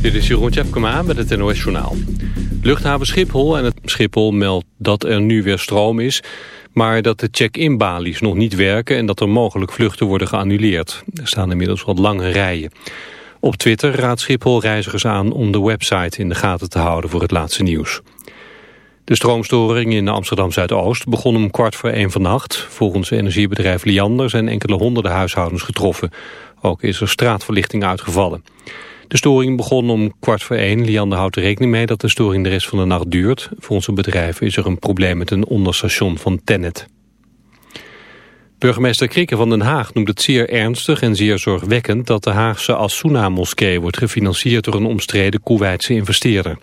Dit is Jeroen Tjepkema met het NOS Journaal. Luchthaven Schiphol en het Schiphol meldt dat er nu weer stroom is... maar dat de check-in balies nog niet werken... en dat er mogelijk vluchten worden geannuleerd. Er staan inmiddels wat lange rijen. Op Twitter raadt Schiphol reizigers aan om de website in de gaten te houden voor het laatste nieuws. De stroomstoring in Amsterdam Zuidoost begon om kwart voor één vannacht. Volgens energiebedrijf Liander zijn enkele honderden huishoudens getroffen. Ook is er straatverlichting uitgevallen. De storing begon om kwart voor één. Liander houdt er rekening mee dat de storing de rest van de nacht duurt. Voor een bedrijf is er een probleem met een onderstation van Tennet. Burgemeester Krikke van Den Haag noemt het zeer ernstig en zeer zorgwekkend dat de Haagse Asuna-moskee wordt gefinancierd door een omstreden Koeweitse investeerder.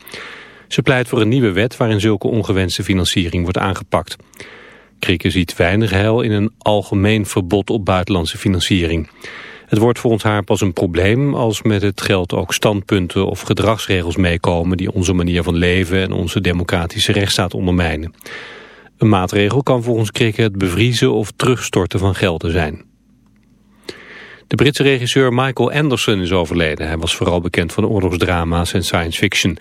Ze pleit voor een nieuwe wet waarin zulke ongewenste financiering wordt aangepakt. Krikke ziet weinig heil in een algemeen verbod op buitenlandse financiering. Het wordt volgens haar pas een probleem als met het geld ook standpunten of gedragsregels meekomen die onze manier van leven en onze democratische rechtsstaat ondermijnen. Een maatregel kan volgens Krikke het bevriezen of terugstorten van gelden zijn. De Britse regisseur Michael Anderson is overleden. Hij was vooral bekend van oorlogsdrama's en science fiction.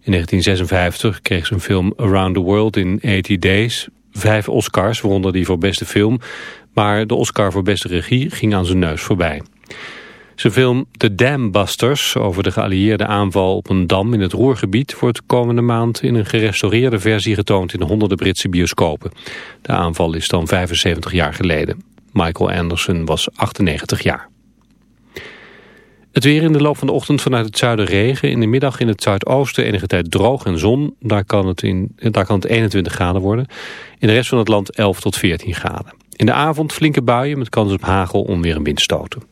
In 1956 kreeg zijn film Around the World in 80 Days vijf Oscars, waaronder die voor beste film. Maar de Oscar voor beste regie ging aan zijn neus voorbij. Zijn film The Dam Busters over de geallieerde aanval op een dam in het Roergebied wordt komende maand in een gerestaureerde versie getoond in honderden Britse bioscopen. De aanval is dan 75 jaar geleden. Michael Anderson was 98 jaar. Het weer in de loop van de ochtend vanuit het zuiden regen. In de middag in het zuidoosten enige tijd droog en zon. Daar kan het, in, daar kan het 21 graden worden. In de rest van het land 11 tot 14 graden. In de avond flinke buien met kans op hagel, onweer en windstoten.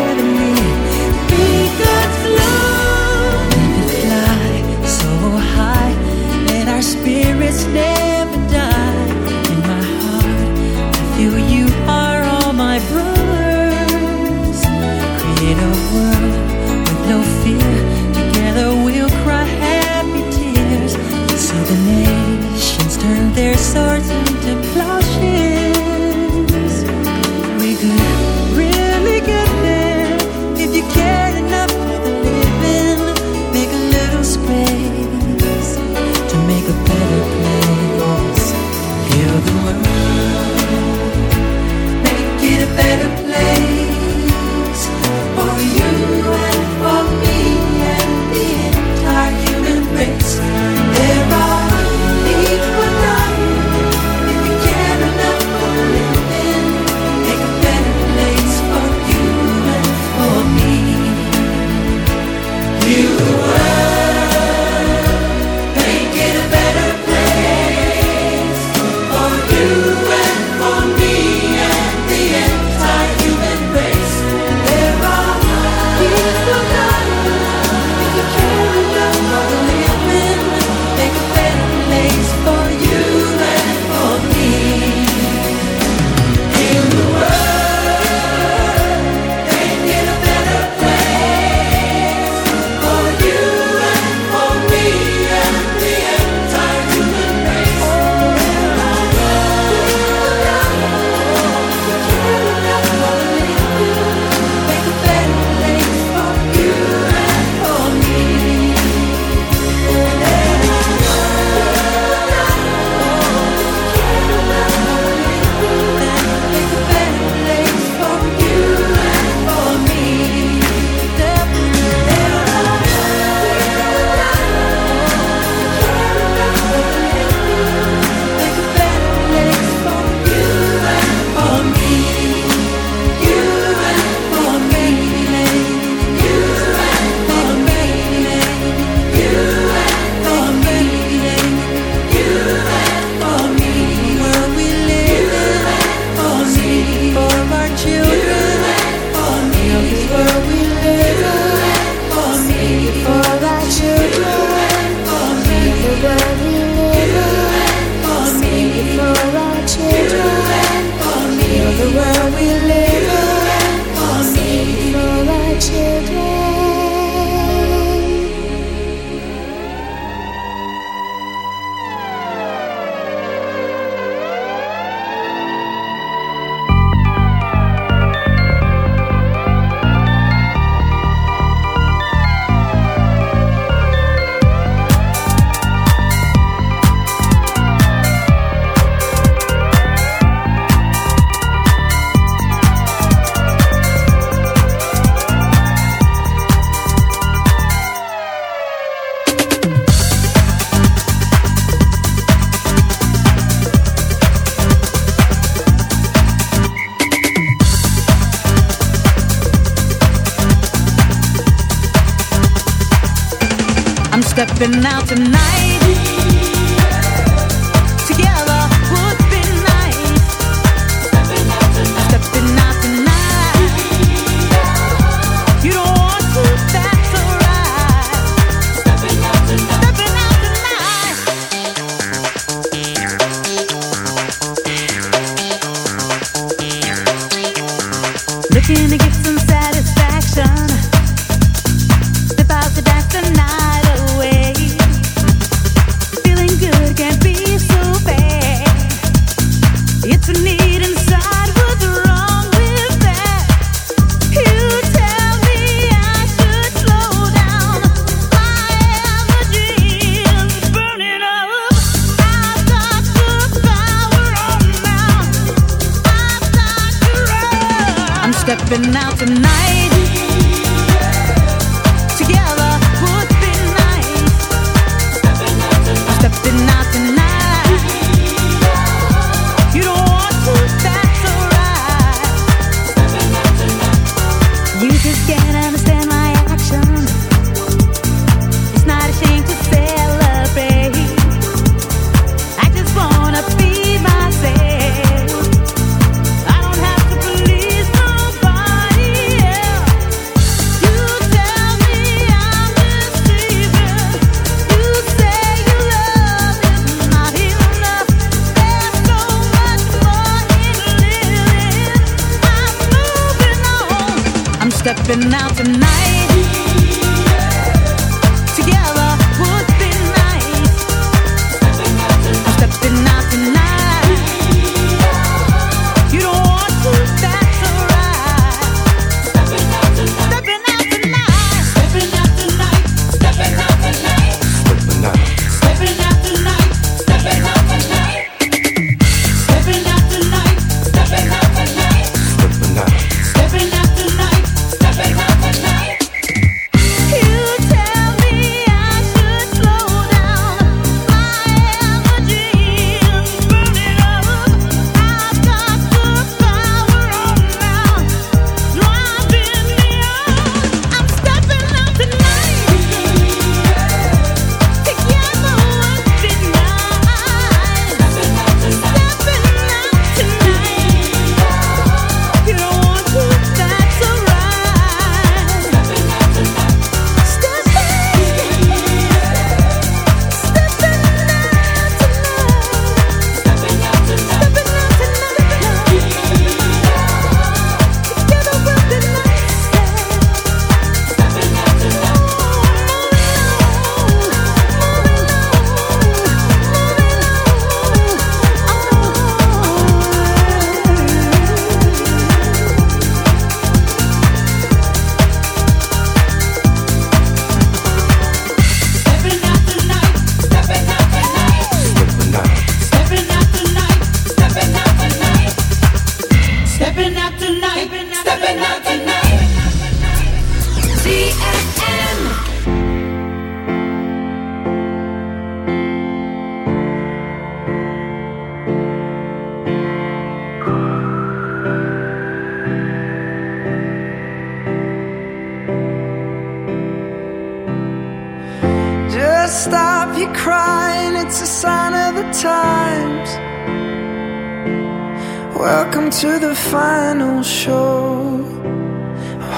to me.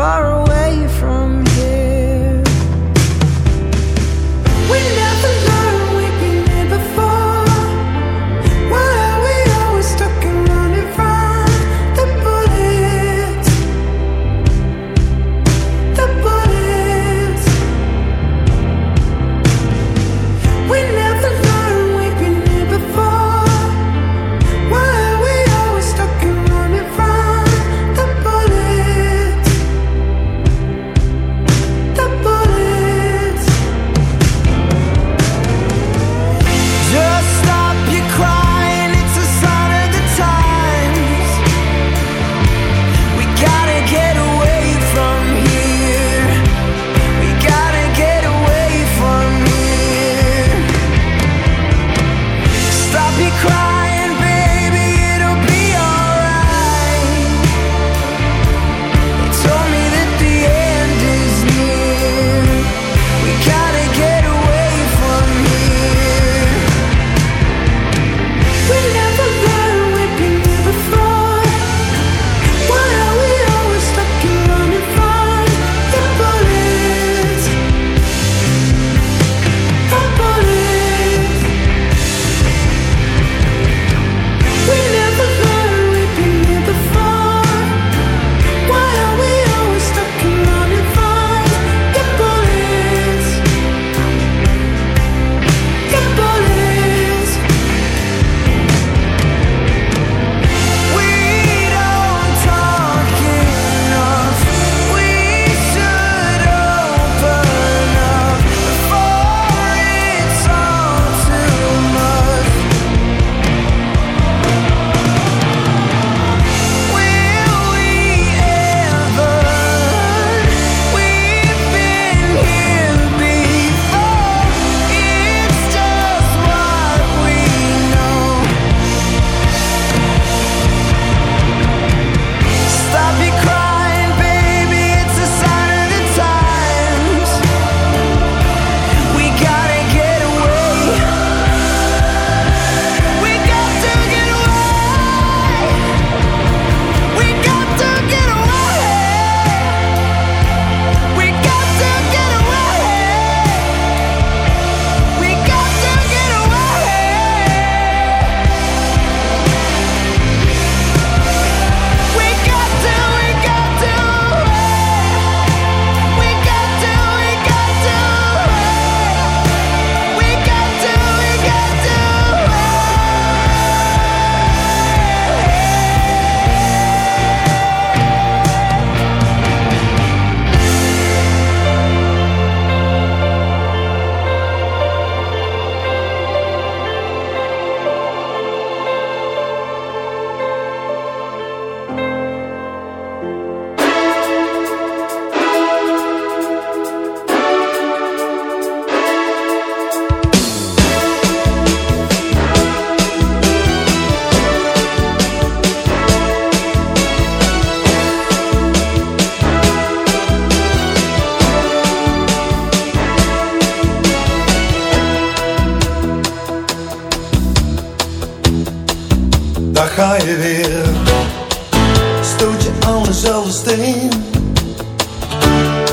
far away from you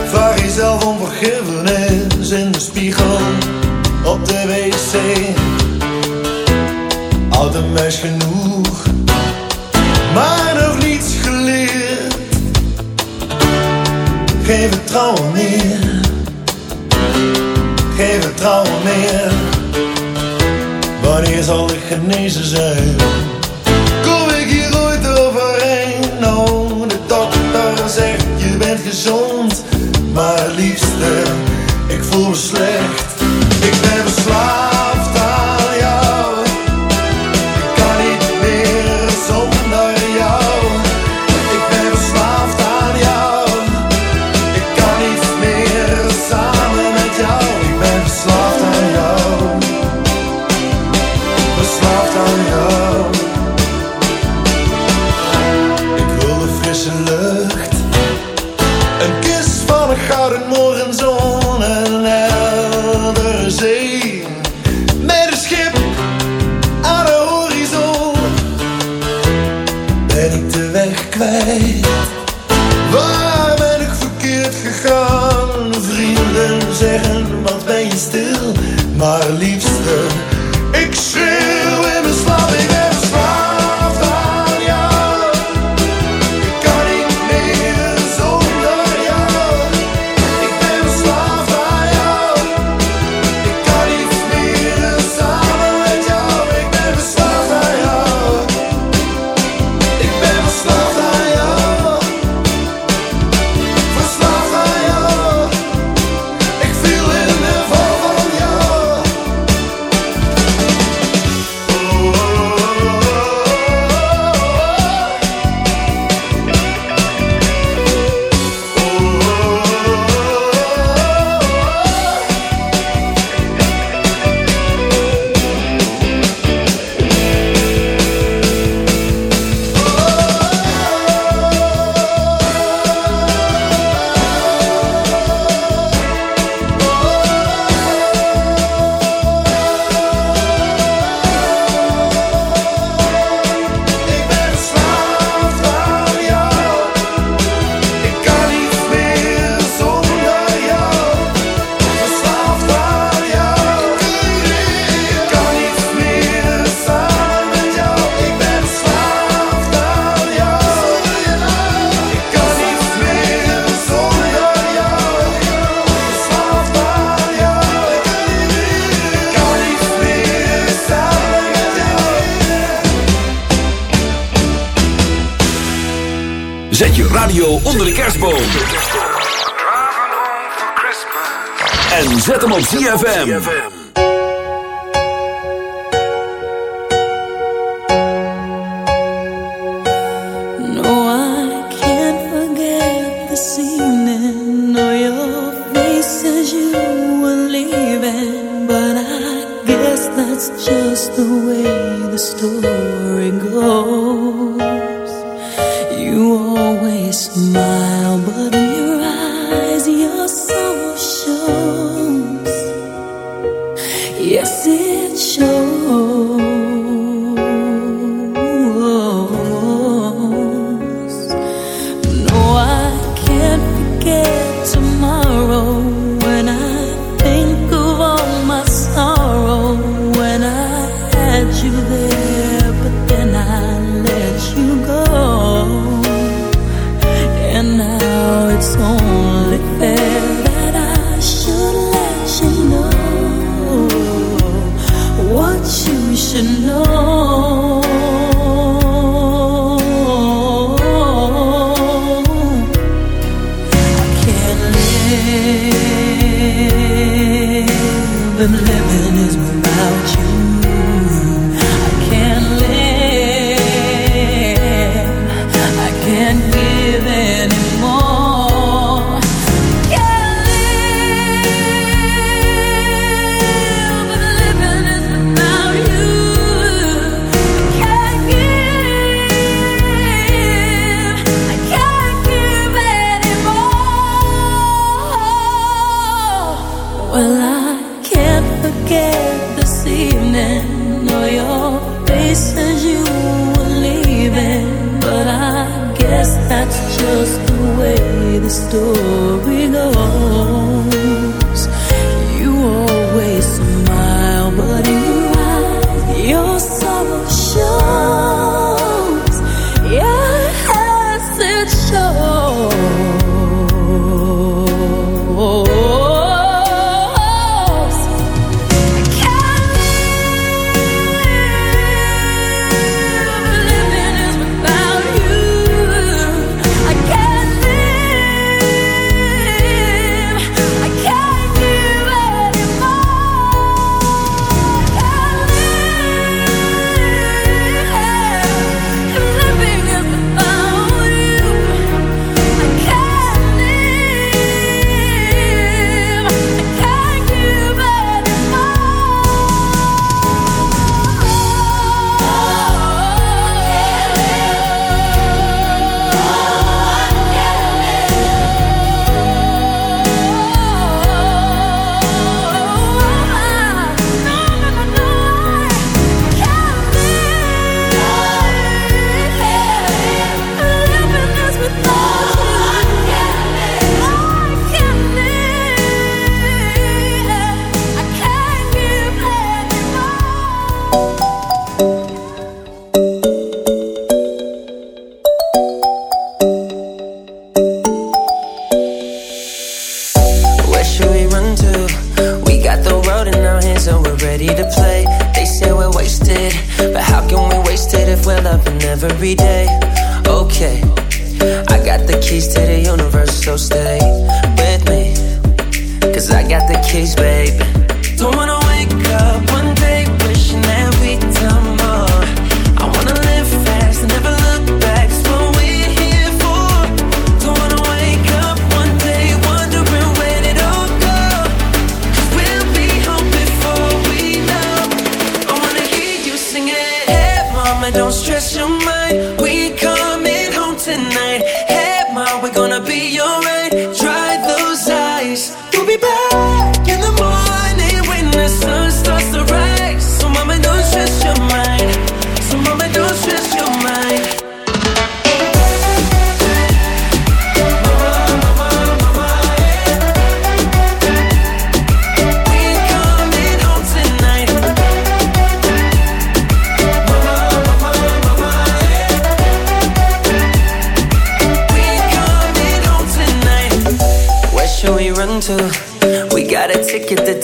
Vraag jezelf om vergiffenis in de spiegel op de wc. Oud een meisje genoeg, maar nog niets geleerd. Geef het trouwen meer, geef het trouwen meer. Wanneer zal ik genezen zijn? maar liefste, ik voel me slecht. Ik ben verslaafd. van ZFM.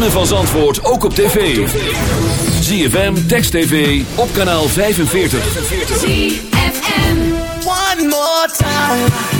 ritme van Zandvoort ook op tv. ZFM, Text TV, op kanaal 45. One more time.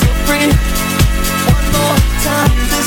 so free. One more time.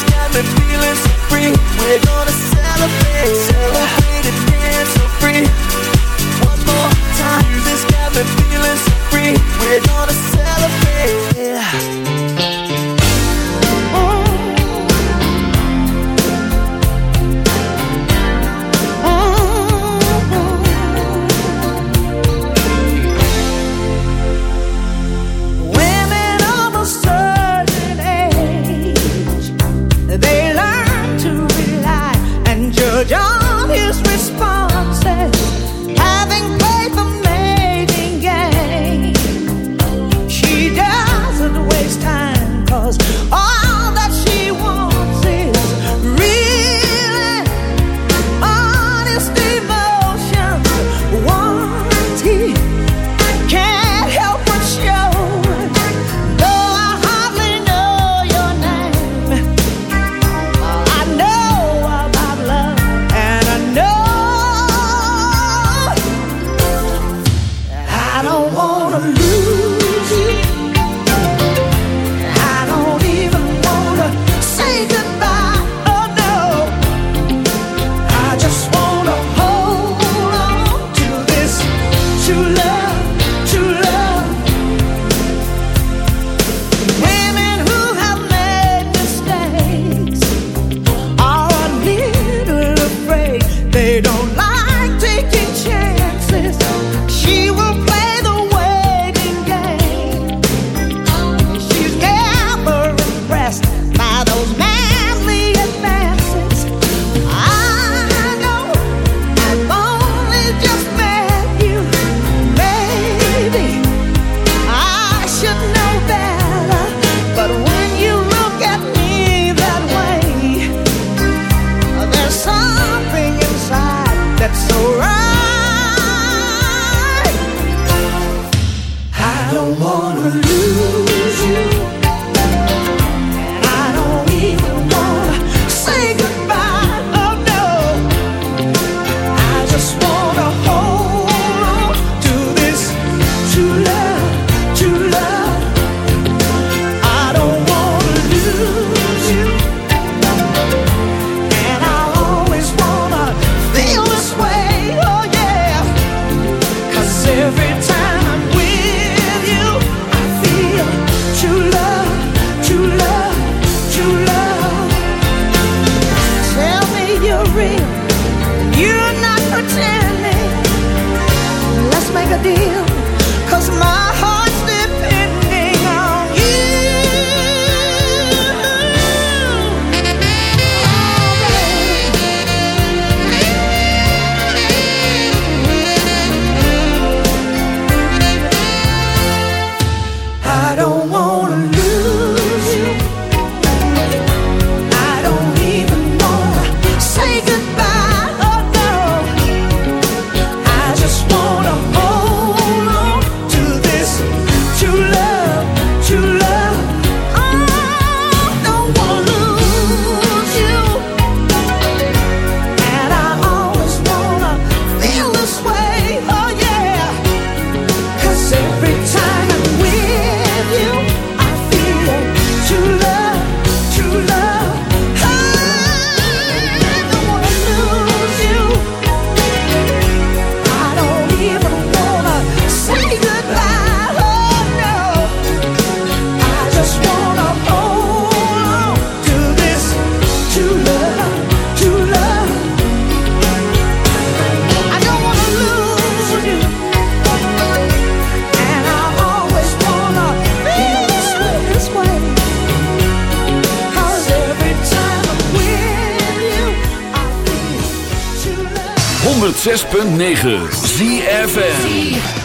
106.9 ZFN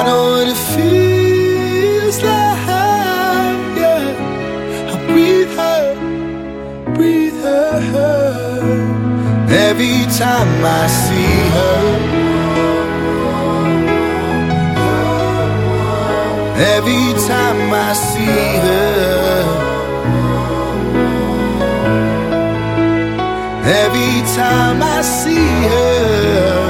I know what it feels like. Yeah. I breathe her, breathe her. Every time I see her. Every time I see her. Every time I see her.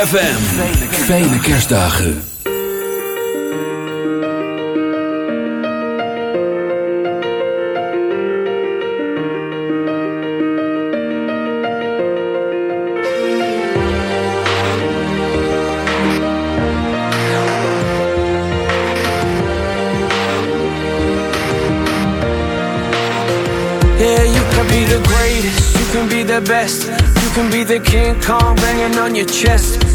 ZFM. Fijne kerstdagen. Greatest, you can be the best, you can be the King Kong banging on your chest.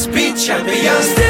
astronauts, be champions.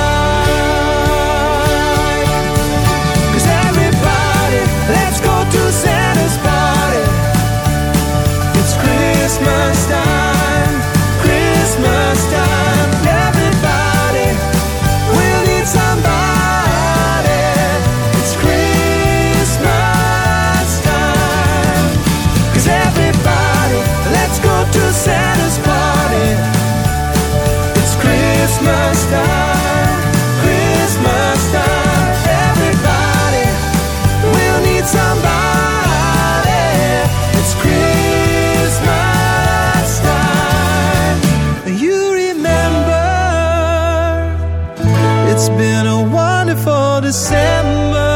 It's been a wonderful December.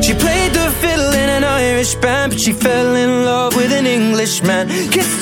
She played the fiddle in an Irish band, but she fell in love with an Englishman. Kissed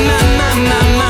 My, my, my, my,